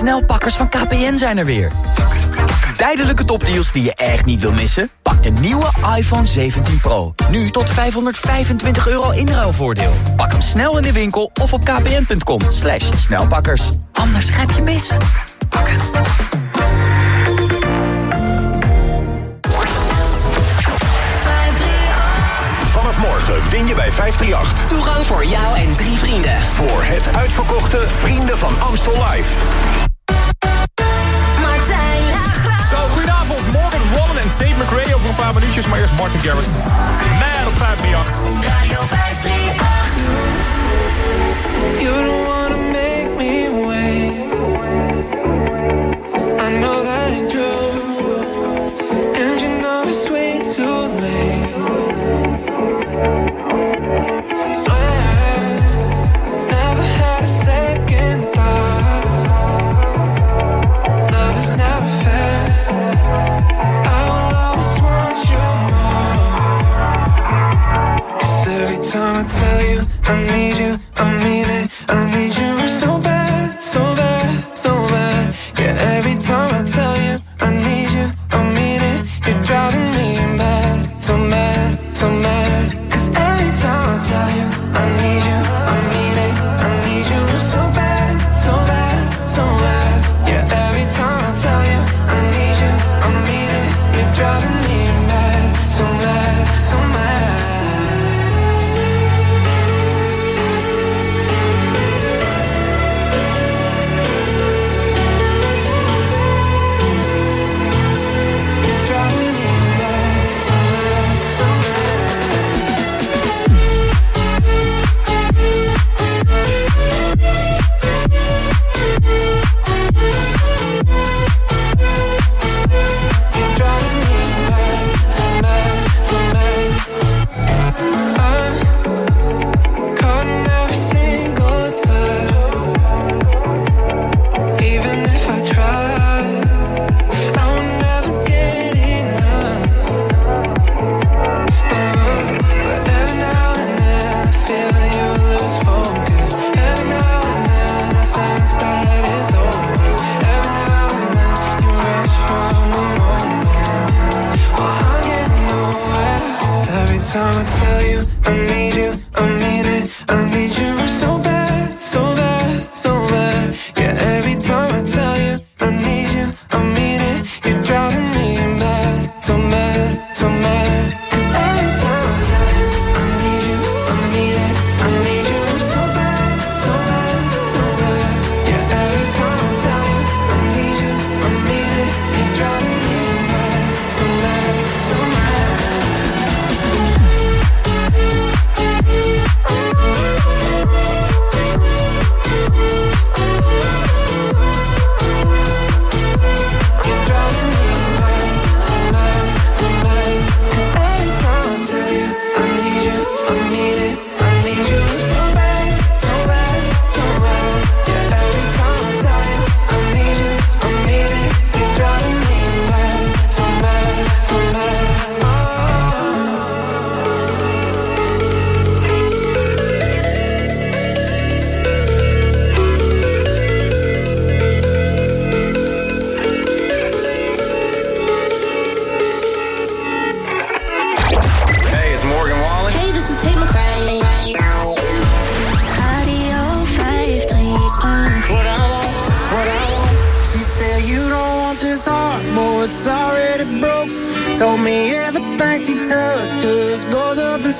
snelpakkers van KPN zijn er weer. Tijdelijke topdeals die je echt niet wil missen? Pak de nieuwe iPhone 17 Pro. Nu tot 525 euro inruilvoordeel. Pak hem snel in de winkel of op kpn.com. Slash snelpakkers. Anders schrijf je mis. Vanaf morgen win je bij 538. Toegang voor jou en drie vrienden. Voor het uitverkochte Vrienden van Amstel Live. Woman en Tate McRae over een paar minuutjes. Maar eerst Martin Garrix. Mad op 538. Radio 538.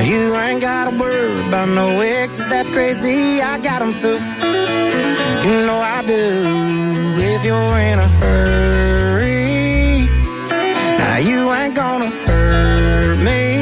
Now you ain't gotta worry about no exes, that's crazy, I got them too. You know I do, if you're in a hurry. Now you ain't gonna hurt me.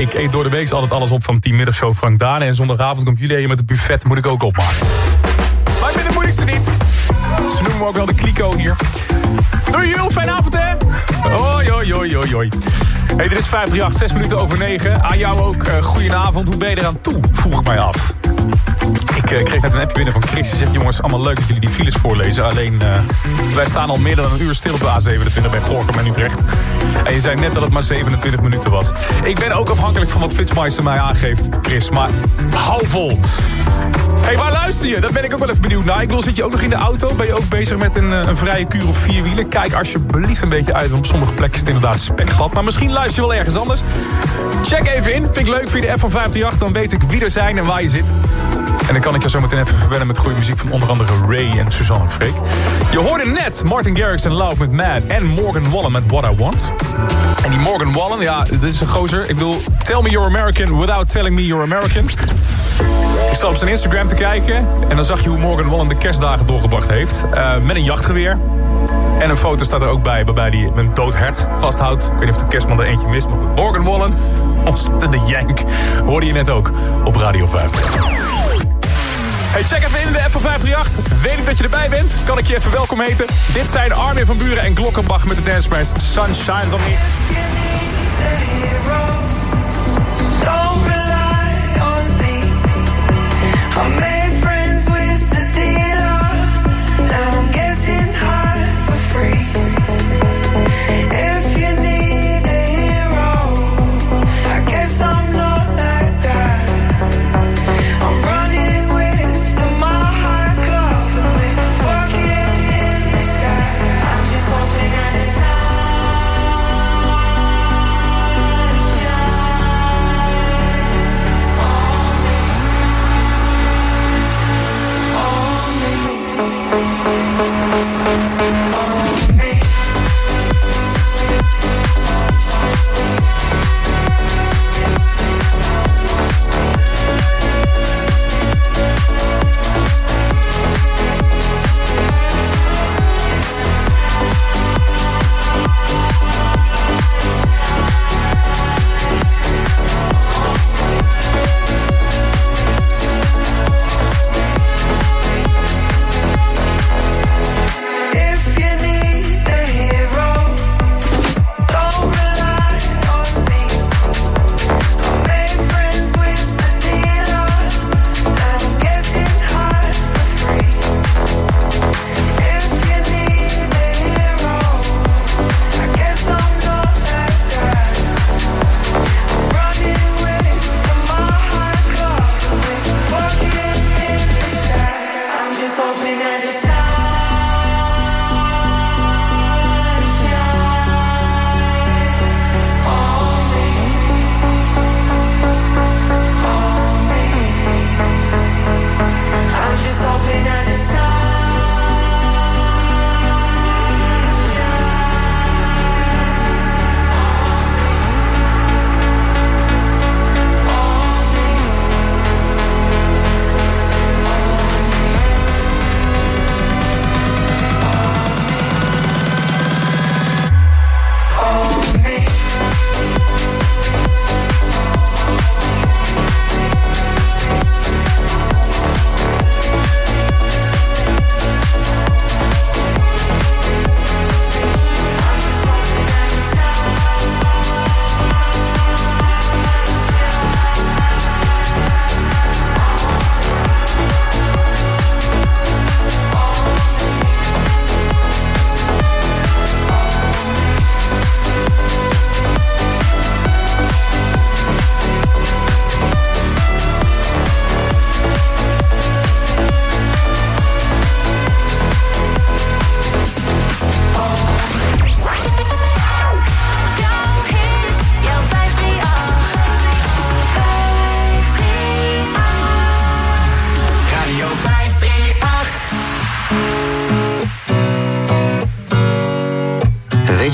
Ik eet door de week altijd alles op van 10 middagshow Frank Dane. En zondagavond komt jullie met het buffet. Moet ik ook opmaken. Maar ik ben de moeilijkste niet. Ze noemen me ook wel de kliko hier. Doei Jul, fijne avond hè. Hoi, hoi, hoi, hoi, hoi. Hey, dit is 538, 6 minuten over 9. Aan jou ook, uh, goedenavond. Hoe ben je eraan toe? Vroeg ik mij af. Ik uh, kreeg net een appje binnen van Chris. Die zegt, jongens, allemaal leuk dat jullie die files voorlezen. Alleen, uh, wij staan al meer dan een uur stil op de A27 bij Gorkum en Utrecht. En je zei net dat het maar 27 minuten was. Ik ben ook afhankelijk van wat Flitsmeister mij aangeeft, Chris. Maar hou vol. Hé, hey, waar luister je? Daar ben ik ook wel even benieuwd naar. Ik bedoel, zit je ook nog in de auto? Ben je ook bezig met een, een vrije kuur op vier wielen? Kijk alsjeblieft een beetje uit, want op sommige plekken is het inderdaad spekglad. Maar misschien luister je wel ergens anders. Check even in. Vind ik leuk via de F van 538. Dan weet ik wie er zijn en waar je zit. En dan kan ik je zo meteen even verwennen met goede muziek van onder andere Ray en Suzanne Freek. Je hoorde net Martin Garrix en Loud met Mad en Morgan Wallen met What I Want. En die Morgan Wallen, ja, dit is een gozer. Ik bedoel, tell me you're American without telling me you're American. Ik zat op zijn Instagram te kijken en dan zag je hoe Morgan Wallen de kerstdagen doorgebracht heeft. Uh, met een jachtgeweer. En een foto staat er ook bij waarbij hij een dood hert vasthoudt. Ik weet niet of de kerstman er eentje mist, maar. Morgan Wallen, ontzettende jank. Hoorde je net ook op Radio 5. Hey, check even in de app van 538. Weet ik dat je erbij bent? Kan ik je even welkom heten? Dit zijn Armin van Buren en Glokkenbach met de Dance Press Sun Shines On Me.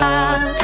gaat.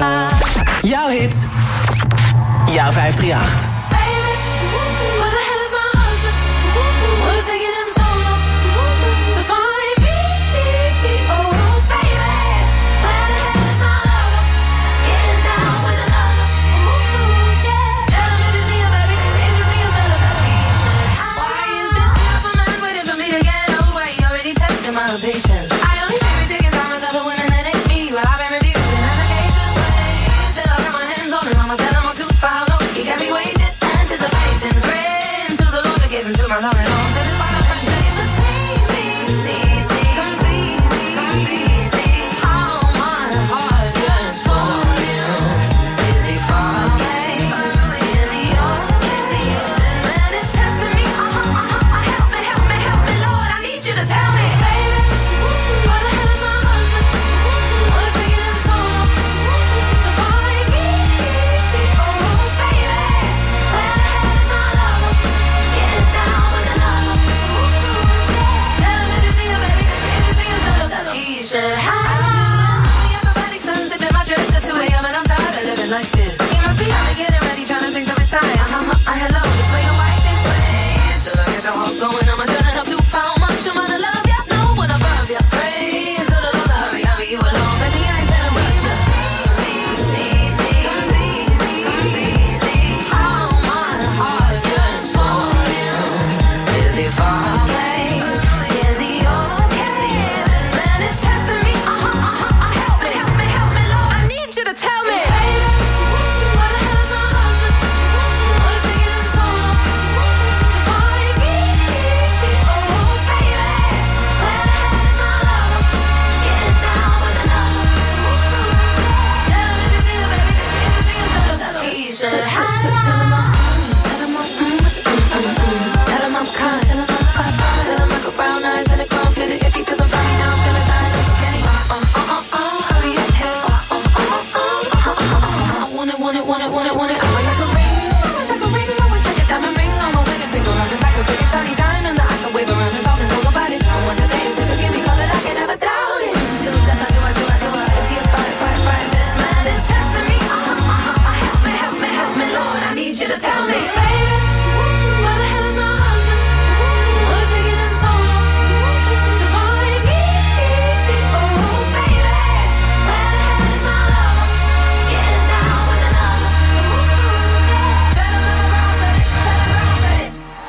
Gaat. Jouw hit. Jouw 538. My love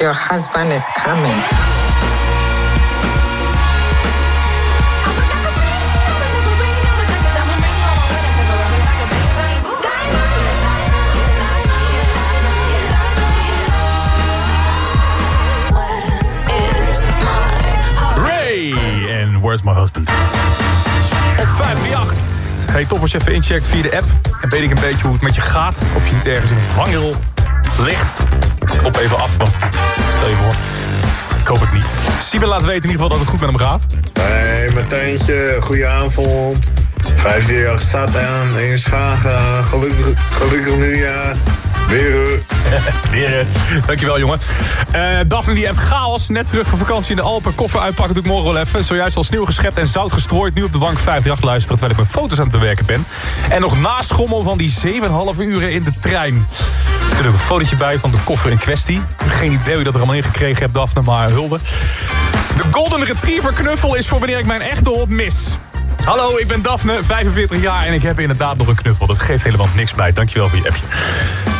Your husband is coming. Where's My Husband. Op 538. Hey, top als je even incheckt via de app. En weet ik een beetje hoe het met je gaat. Of je niet ergens in een vangrail ligt. Klop even af, want stel je voor. Ik hoop het niet. Sieben laat weten in ieder geval dat het goed met hem gaat. Hey Martijntje, goedenavond. 538 staat aan in Schagen. Gelukkig, gelukkig nieuwjaar. Weer. Weer, dankjewel jongen. Eh Daphne die heeft chaos. Net terug van vakantie in de Alpen. Koffer uitpakken doe ik morgen wel even. Zojuist al sneeuw geschept en zout gestrooid. Nu op de bank 58 luisteren terwijl ik mijn foto's aan het bewerken ben. En nog naschommel van die 7,5 uren in de trein. Er een fotootje bij van de koffer in kwestie. Geen idee hoe je dat er allemaal in gekregen hebt, Daphne, maar hulde. De Golden Retriever knuffel is voor wanneer ik mijn echte hond mis. Hallo, ik ben Daphne, 45 jaar en ik heb inderdaad nog een knuffel. Dat geeft helemaal niks bij. Dankjewel voor je appje.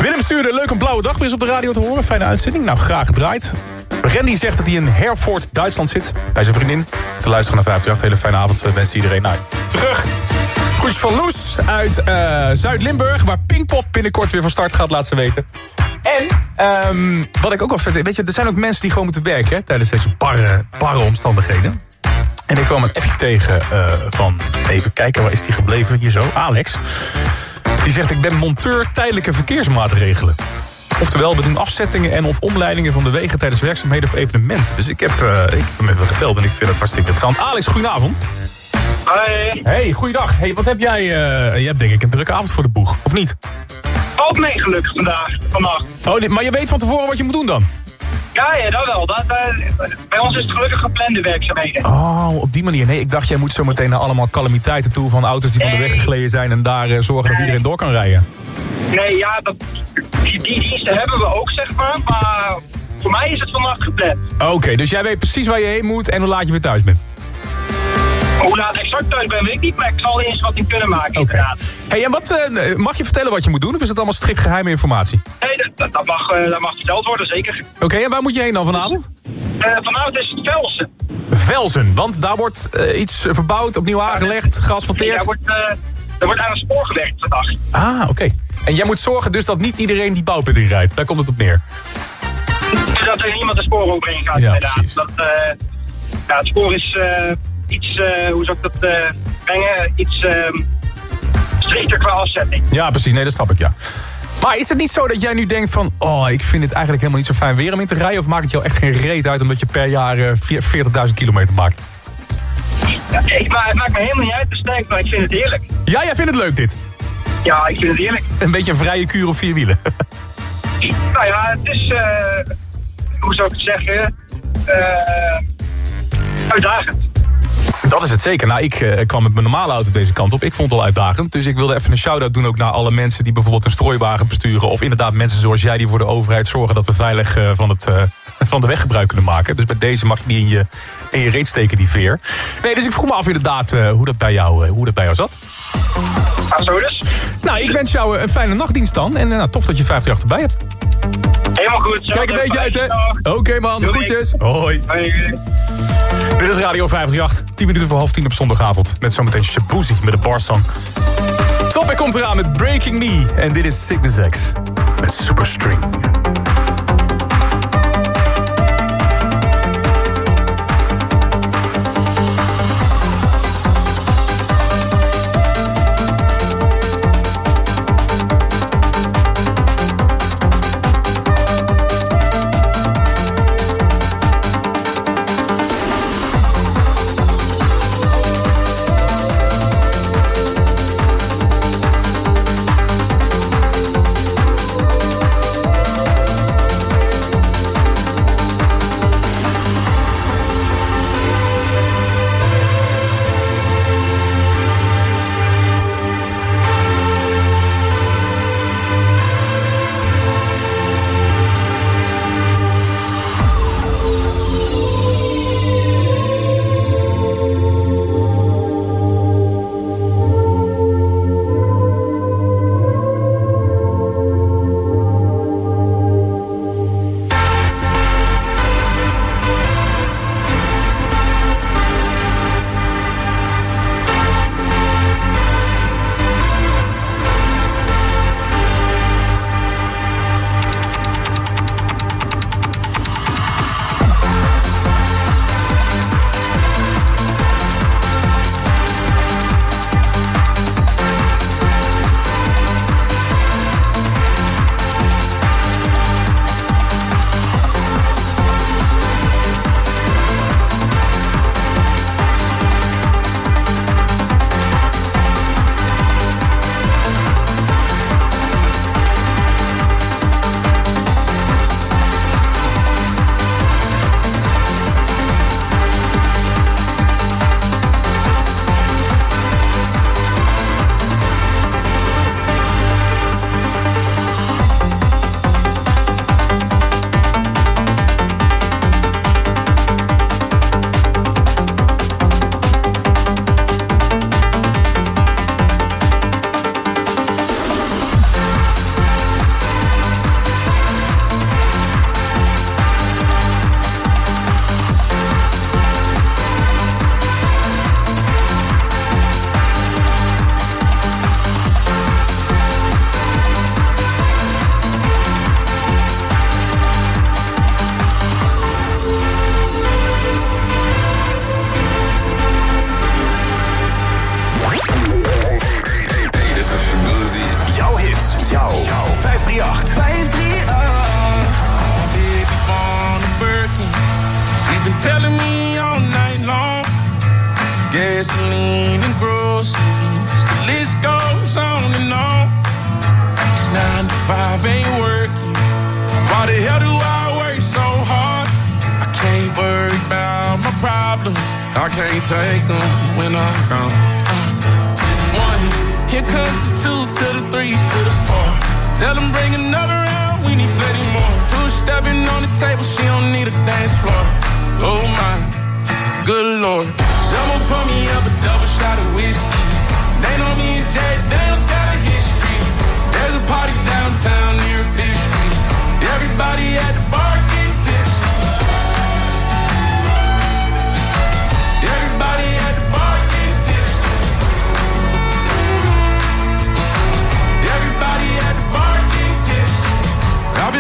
Willem stuurde leuk een blauwe dagbris op de radio te horen. Fijne uitzending. Nou, graag gedraaid. Randy zegt dat hij in Herford, Duitsland zit. Bij zijn vriendin. Te luisteren naar 538. Hele fijne avond. eh, Wenst iedereen. Nou, terug. Groetjes van Loes uit eh, Zuid-Limburg. Waar Pinkpop binnenkort weer van start gaat, laat ze weten. En, ehm, wat ik ook wel vet. Weet je, er zijn ook mensen die gewoon moeten werken. Hè, tijdens deze barre, barre omstandigheden. En ik kwam een appje tegen eh, van, even kijken, waar is die gebleven? Hier zo, Alex. Die zegt, ik ben monteur tijdelijke verkeersmaatregelen. Oftewel, we doen afzettingen en of omleidingen van de wegen tijdens werkzaamheden of evenementen. Dus ik heb, eh, ik heb hem even gebeld en ik vind het hartstikke interessant. Alex, goedenavond. Hoi. Hey, goeiedag. Hey, wat heb jij? eh, je hebt denk ik een drukke avond voor de boeg, of niet? Valt mee gelukkig vandaag, vannacht. Oh, dit- maar je weet van tevoren wat je moet doen dan? Ja, ja, dat wel. Dat, eh, bij ons is het gelukkig geplande werkzaamheden. Oh, op die manier. Nee, ik dacht jij moet zo meteen naar allemaal calamiteiten toe... van auto's die van de weg gegleden zijn... en daar eh, zorgen dat iedereen door kan rijden. Nee, ja, dat, die, die diensten hebben we ook, zeg maar. Maar voor mij is het vannacht gepland. Oké, dus jij weet precies waar je heen moet... en hoe laat je weer thuis bent. Hoe laat exact thuis ben, weet ik niet. Maar ik zal er eens wat in kunnen maken, inderdaad. Hey, en wat, eh, mag je vertellen wat je moet doen? Of is het allemaal strikt geheime informatie? Nee, dat, dat, dat mag, eh, dat mag verteld worden, zeker. Oké, en waar moet je heen dan vanavond? Eh, vanavond is het Velsen. Velzen, want daar wordt eh, iets verbouwd, opnieuw aangelegd, Nee, geasfalteerd. daar, wordt, eh, daar wordt aan het spoor gewerkt vandaag. Ah, oké. En jij moet zorgen dus dat niet iedereen die bouwput inrijdt. Daar komt het op neer. Zodat er niemand de spoor overheen gaat, Ja, inderdaad. precies. Dat, eh, ja, het spoor is eh, iets, eh, hoe zou ik dat eh, brengen, iets strikter qua afzetting. Ja, precies. Nee, dat snap ik, ja. Maar is het niet zo dat jij nu denkt van... oh, ik vind het eigenlijk helemaal niet zo fijn weer om in te rijden... of maakt het jou echt geen reet uit omdat je per jaar eh, vier- 40.000 kilometer maakt? Ja, ik, maar het maakt me helemaal niet uit, de sterk, maar ik vind het heerlijk. Ja, jij vindt het leuk dit? Ja, ik vind het heerlijk. Een beetje een vrije kuur op vier wielen. Nou ja, het is, eh, hoe zou ik het zeggen, eh, uitdagend. Dat is het zeker. Nou, ik eh, kwam met mijn normale auto deze kant op. Ik vond het al uitdagend. Dus ik wilde even een shout-out doen ook naar alle mensen... die bijvoorbeeld een strooiwagen besturen. Of inderdaad mensen zoals jij die voor de overheid zorgen... dat we veilig eh, van, het, eh, van de weg gebruik kunnen maken. Dus bij deze mag je die in je, in je reet steken, die veer. Nee, dus ik vroeg me af inderdaad hoe, dat bij jou, hoe dat bij jou zat. Nou, ik wens jou een fijne nachtdienst dan. En nou, tof dat je 50 erbij hebt. Helemaal goed. Kijk een beetje uit, hè? Oké, man. Doei. Groetjes. Hoi. Dit is Radio 538. 10 minuten voor half 10 op zondagavond. Met zometeen Shabuzi met de barsong. Topic komt eraan met Breaking Me. En dit is Sickness X. Met Superstring. Two to the three to the four. Tell them bring another round, we need plenty more. Two stepping on the table, she don't need a dance floor. Oh my, good lord. Someone pour me up a double shot of whiskey. They know me and Jay Daniels got a history. There's a party downtown near Fifth Street. Everybody at the bar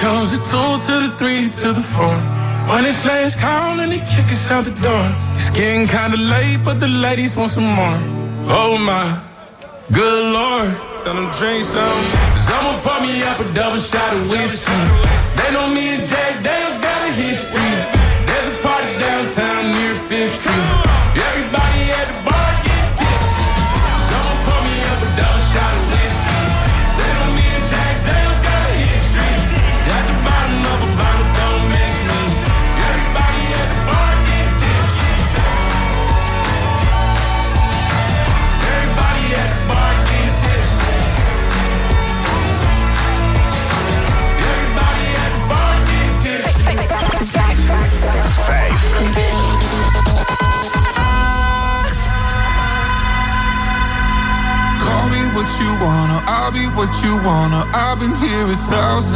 comes the two to the three to the four. When it's last call and they kick us out the door. It's getting kinda late, but the ladies want some more. Oh my, good lord. Tell them drink some. Someone pour me up a double shot of whiskey. They know me and Jack Daniels got a history.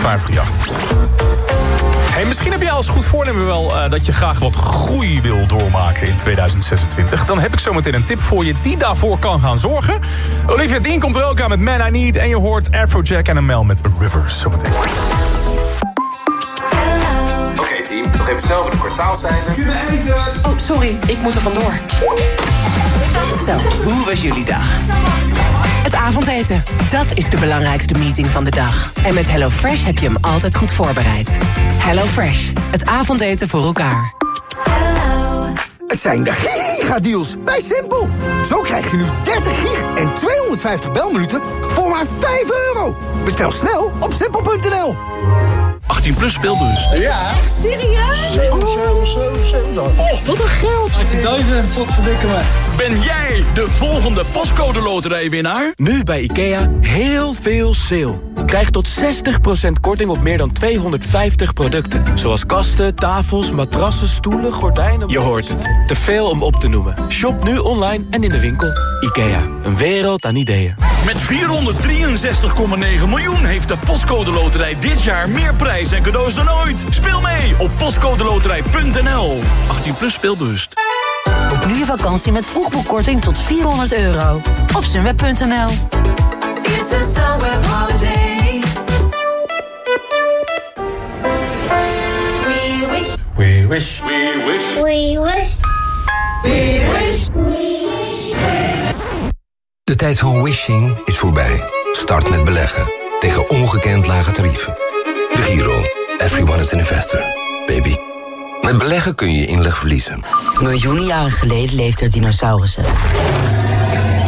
538. Hey, misschien heb jij als goed voornemen wel eh, dat je graag wat groei wil doormaken in 2026. Dan heb ik zometeen een tip voor je die daarvoor kan gaan zorgen. Olivia Dean komt er ook aan met Man I Need. En je hoort Afrojack en Mel met Rivers zometeen. Oké team, nog even snel voor de kwartaalcijfers. Oh, sorry, ik moet er vandoor. Zo, hoe was jullie dag? Het avondeten, dat is de belangrijkste meeting van de dag. En met HelloFresh heb je hem altijd goed voorbereid. HelloFresh, het avondeten voor elkaar. Het zijn de gigadeals bij Simpel. Zo krijg je nu 30 gig en 250 belminuten voor maar 5 euro. Bestel snel op simpel.nl. 18 plus speelbus. Ja. Echt serieus? Oh, wat een geld. 18.000. Wat verdikken me. Ben jij de volgende postcode loterijwinnaar? Nu bij IKEA heel veel sale. Krijg tot 60% korting op meer dan 250 producten. Zoals kasten, tafels, matrassen, stoelen, gordijnen... Je hoort het. Te veel om op te noemen. Shop nu online en in de winkel. IKEA. Een wereld aan ideeën. Met 463,9 miljoen heeft de Postcode Loterij dit jaar meer prijs en cadeaus dan ooit. Speel mee op postcodeloterij.nl. 18 plus speelbewust. Boek nu je vakantie met vroegboekkorting tot 400 euro. Op sunweb.nl It's a Sunweb holiday. Wish. We wish. We wish. We wish. We wish. De tijd van wishing is voorbij. Start met beleggen. Tegen ongekend lage tarieven. De Giro. Everyone is an investor. Baby. Met beleggen kun je je inleg verliezen. Miljoenen jaren geleden leefden er dinosaurussen.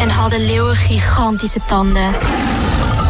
En hadden leeuwen gigantische tanden.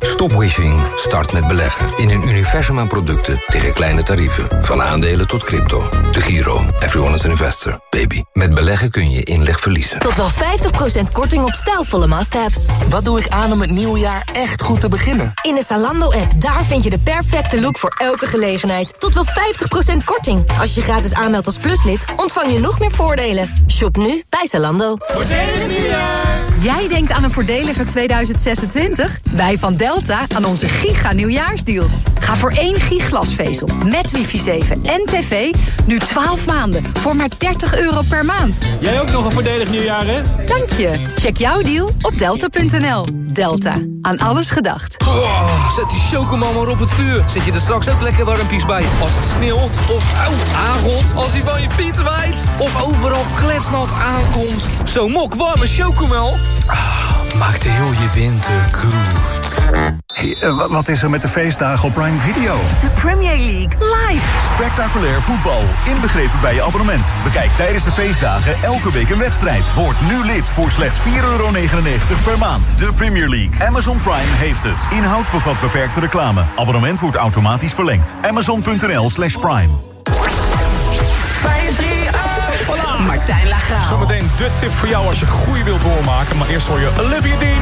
Stop wishing. Start met beleggen. In een universum aan producten tegen kleine tarieven. Van aandelen tot crypto. De Giro. Everyone is an investor. Baby. Met beleggen kun je je inleg verliezen. Tot wel 50% korting op stijlvolle must-haves. Wat doe ik aan om het nieuwe jaar echt goed te beginnen? In de Zalando-app, daar vind je de perfecte look voor elke gelegenheid. Tot wel 50% korting. Als je je gratis aanmeldt als pluslid, ontvang je nog meer voordelen. Shop nu bij Zalando. Voordelig nieuwjaar! Jij denkt aan een voordeliger 2026? Wij van Delta aan onze giga nieuwjaarsdeals. Ga voor één gig glasvezel met wifi 7 en tv nu 12 maanden voor maar 30 euro per maand. Jij ook nog een voordelig nieuwjaar, hè? Dank je. Check jouw deal op delta.nl. Delta. Aan alles gedacht. Oh, zet die chocomel maar op het vuur. Zet je er straks ook lekker warmpies bij. Als het sneeuwt of auw, aangot. Als hij van je fiets waait. Of overal kletsnat aankomt. Zo'n mok warme chocomel. Ah, maakt heel je winter goed. Hey, eh, wa- wat is er met de feestdagen op Prime Video? De Premier League live. Spectaculair voetbal, inbegrepen bij je abonnement. Bekijk tijdens de feestdagen elke week een wedstrijd. Word nu lid voor slechts 4,99 euro per maand. De Premier League. Amazon Prime heeft het. Inhoud bevat beperkte reclame. Abonnement wordt automatisch verlengd. Amazon.nl slash prime. 538. Martijn Lagraal. Zometeen de tip voor jou als je groei wilt doormaken. Maar eerst hoor je Olivia Dean.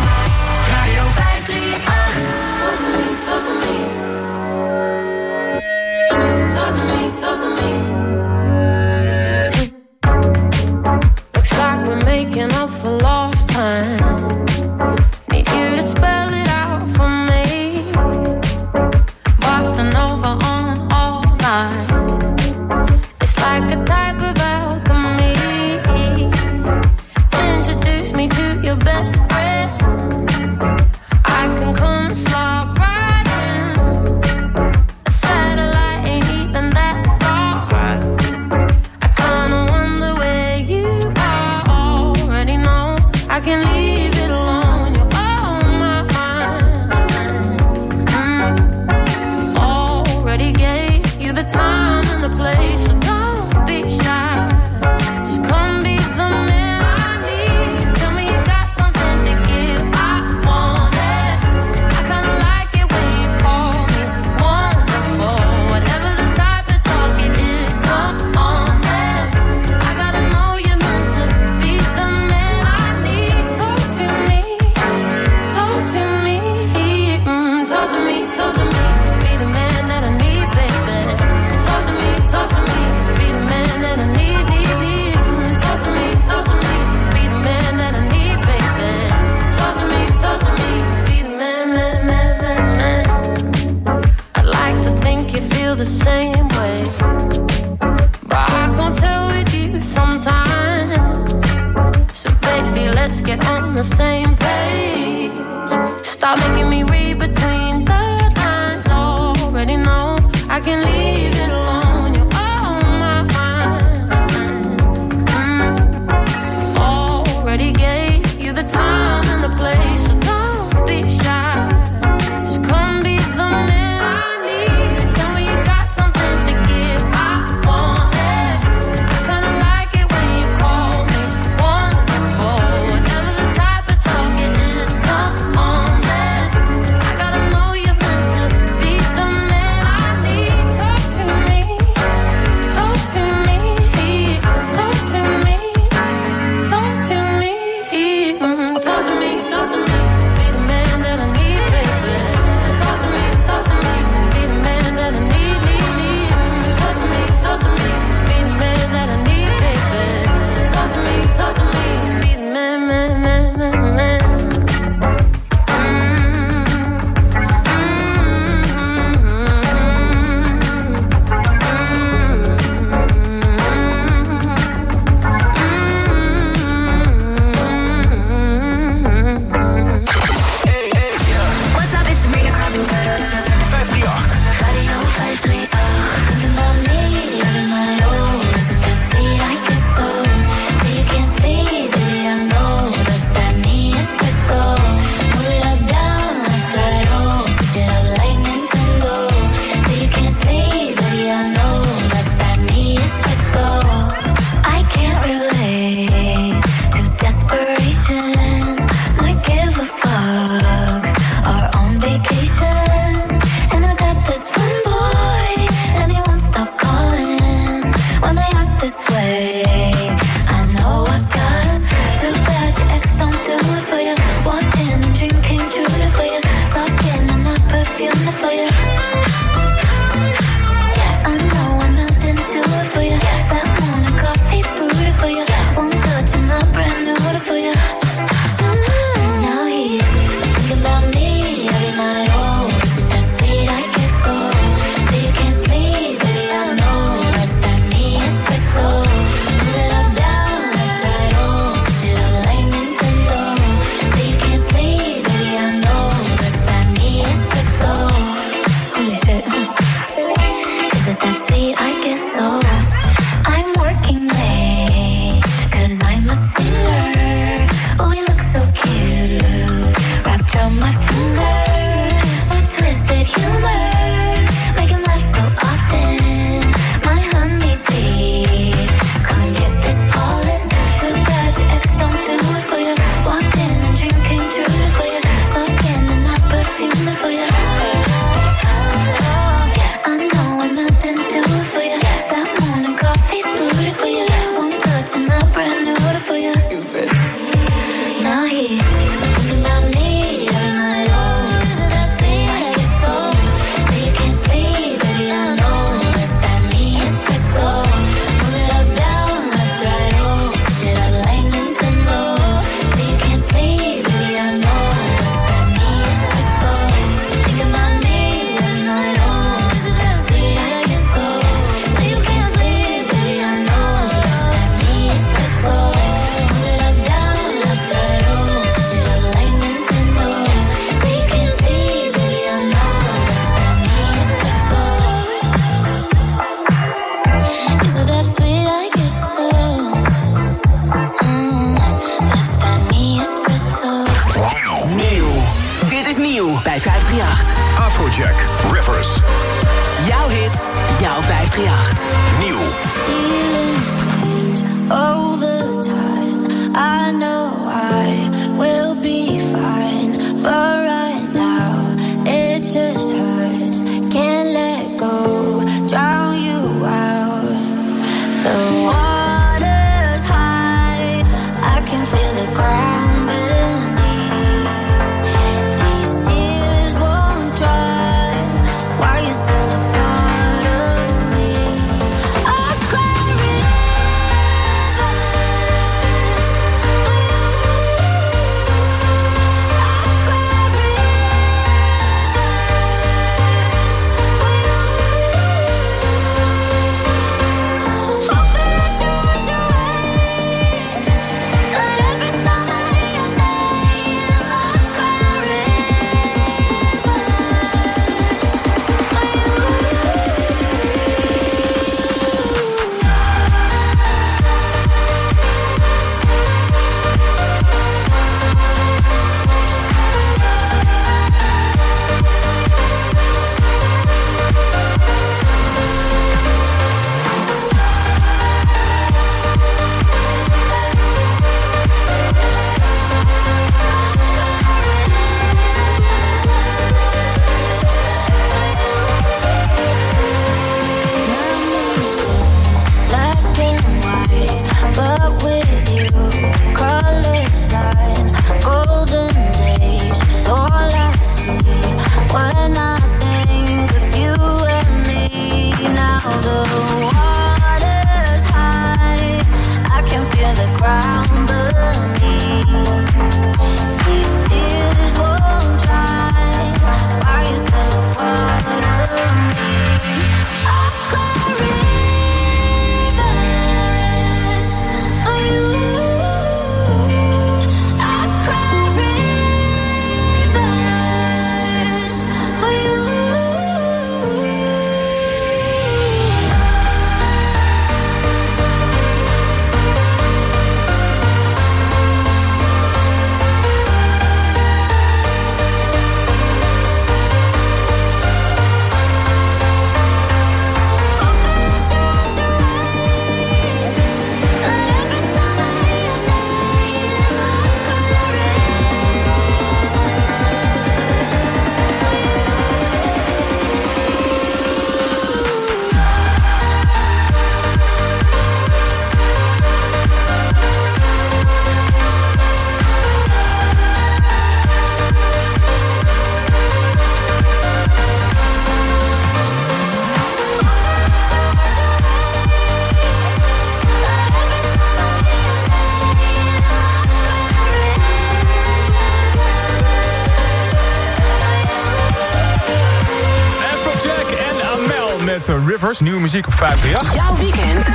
Nieuwe muziek op 538. Jouw weekend.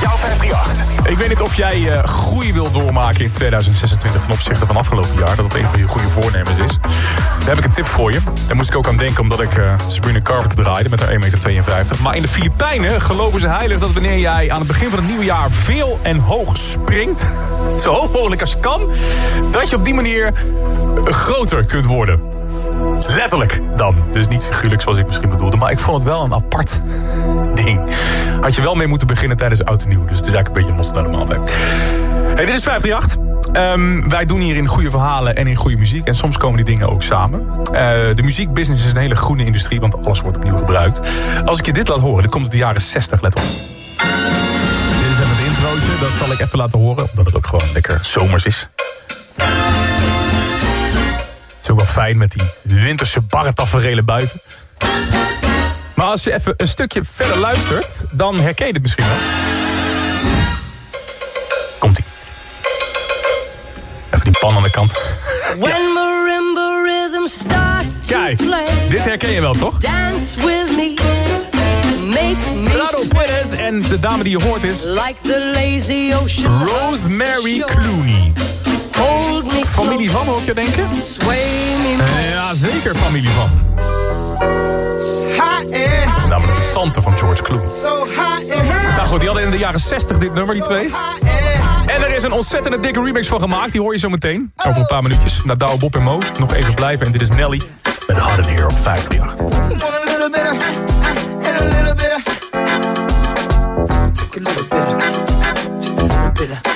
Jouw 538. Ik weet niet of jij eh, groei wil doormaken in 2026 ten opzichte van afgelopen jaar. Dat het een van je goede voornemens is. Daar heb ik een tip voor je. Daar moest ik ook aan denken omdat ik eh Sabrina Carpenter draaide met haar 1,52 meter. Maar in de Filipijnen geloven ze heilig dat wanneer jij aan het begin van het nieuwe jaar veel en hoog springt, zo hoog mogelijk als je kan, dat je op die manier groter kunt worden. Letterlijk dan. Dus niet figuurlijk zoals ik misschien bedoelde. Maar ik vond het wel een apart ding. Had je wel mee moeten beginnen tijdens Oud en Nieuw. Dus het is eigenlijk een beetje een mosterd naar de maaltijd. Hey, dit is 538. Ehm, wij doen hier in goede verhalen en in goede muziek. En soms komen die dingen ook samen. Eh, de muziekbusiness is een hele groene industrie, want alles wordt opnieuw gebruikt. Als ik je dit laat horen, dit komt uit de jaren 60, let op. Dit is even het introotje, dat zal ik even laten horen. Omdat het ook gewoon lekker zomers is. Fijn met die winterse barre taferelen buiten. Maar als je even een stukje verder luistert, dan herken je het misschien wel. Komt-ie. Even die pan aan de kant. When marimba rhythm start to Kijk, dit herken je wel, toch? dance with me, Perez en de dame die je hoort is like the lazy ocean. Rosemary Clooney. Hold me Familie van, hoor je denken? Eh, Ja, zeker familie van. Dat is namelijk de tante van George Clooney. Nou goed, die hadden in de jaren 60 dit nummer, die twee. En er is een ontzettende dikke remix van gemaakt. Die hoor je zo meteen. Over een paar minuutjes. Naar Douwe Bob en Mo. Nog even blijven. En dit is Nelly met Hard in Here op 538.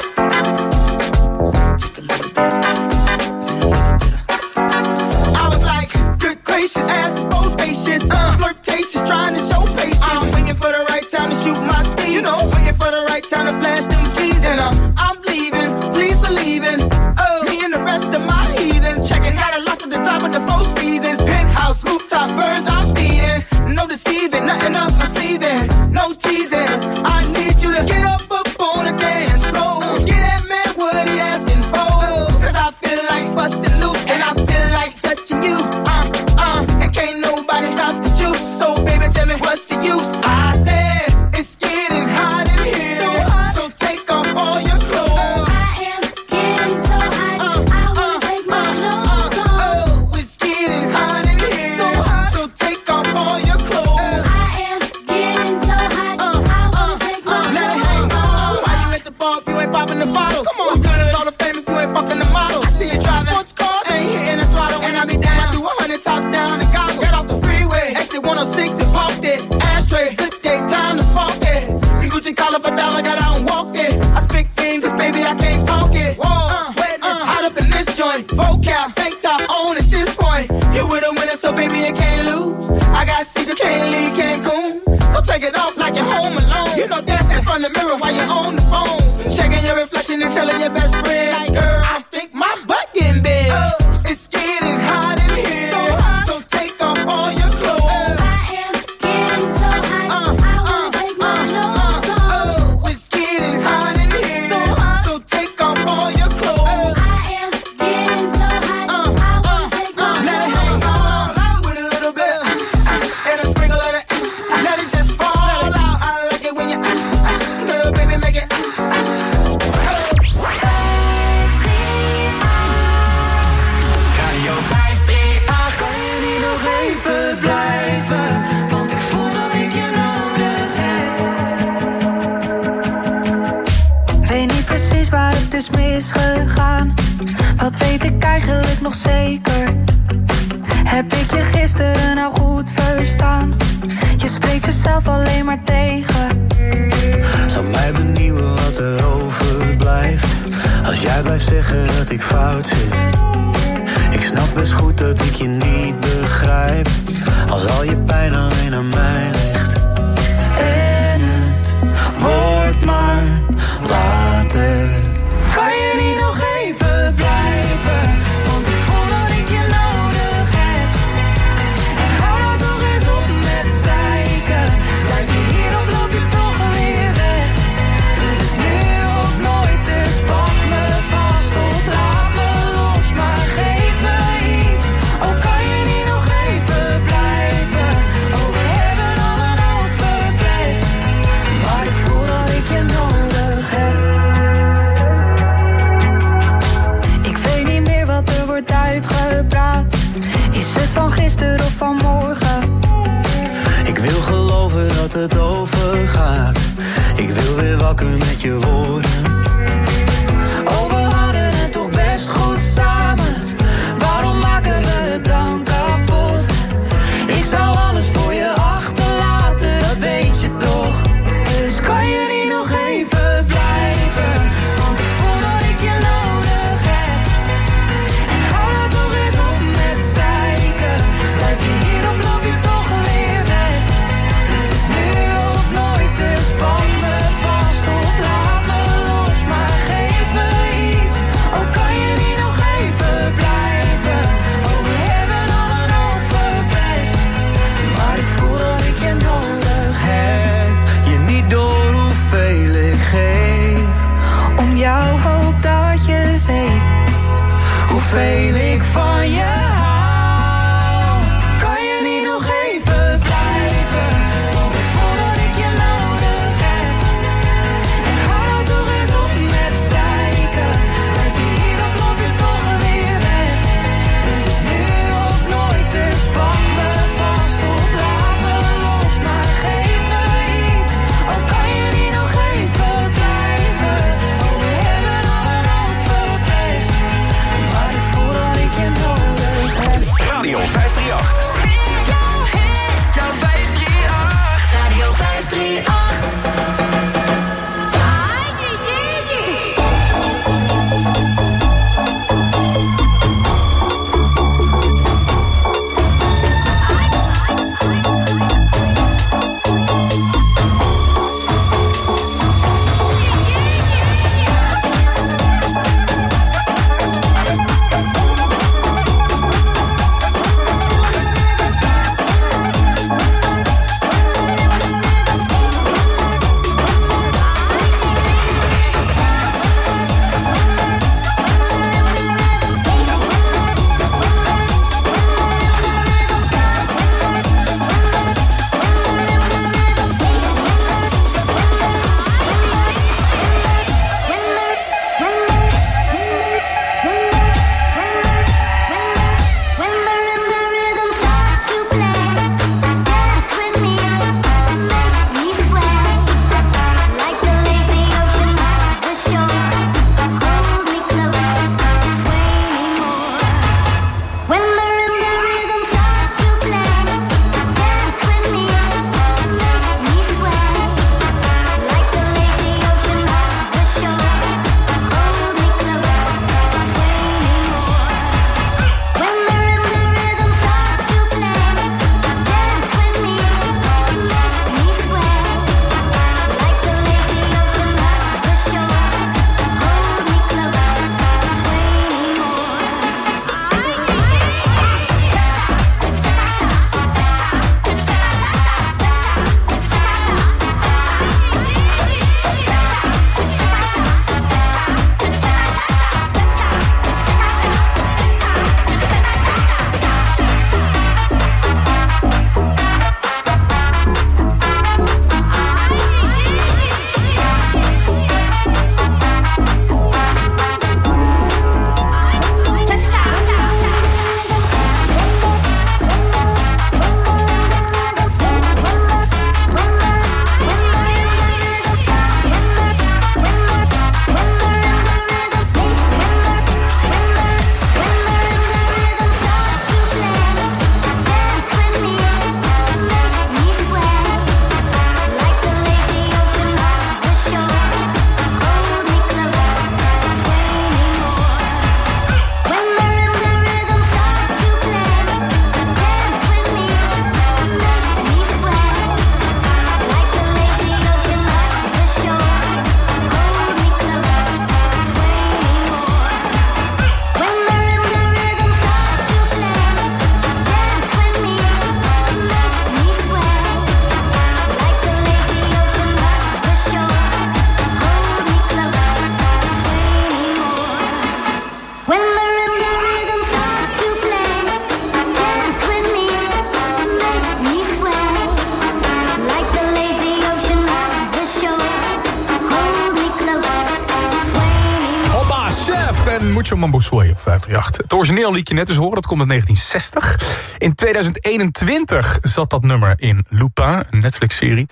Herman soei op 538. Het origineel liedje net eens horen, dat komt uit 1960. In 2021 zat dat nummer in Lupin, een Netflix-serie.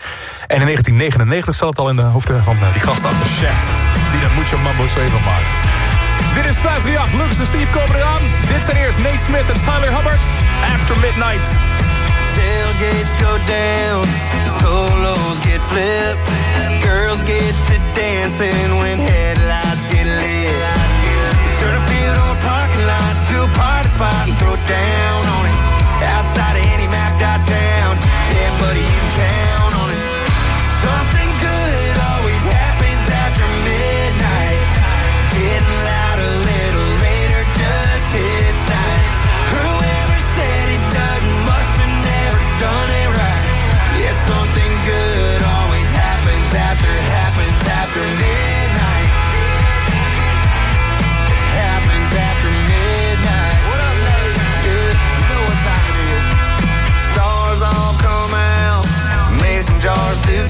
En in 1999 zat het al in de hoofden van eh, die gast achter Chef. Die daar je Mambo soei van maken. Dit is 538, Lucas en Steve komen eraan. Dit zijn eerst Nate Smith en Tyler Hubbard. After Midnight. Tailgates go down, solos get flipped. Girls get to dancing when Damn.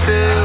say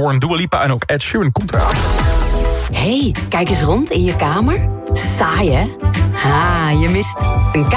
Hoorn, Dua Lipa en ook Ed Sheeran komt eraan. hey, kijk eens rond in je kamer. Saai, hè? Ha, je mist een kamer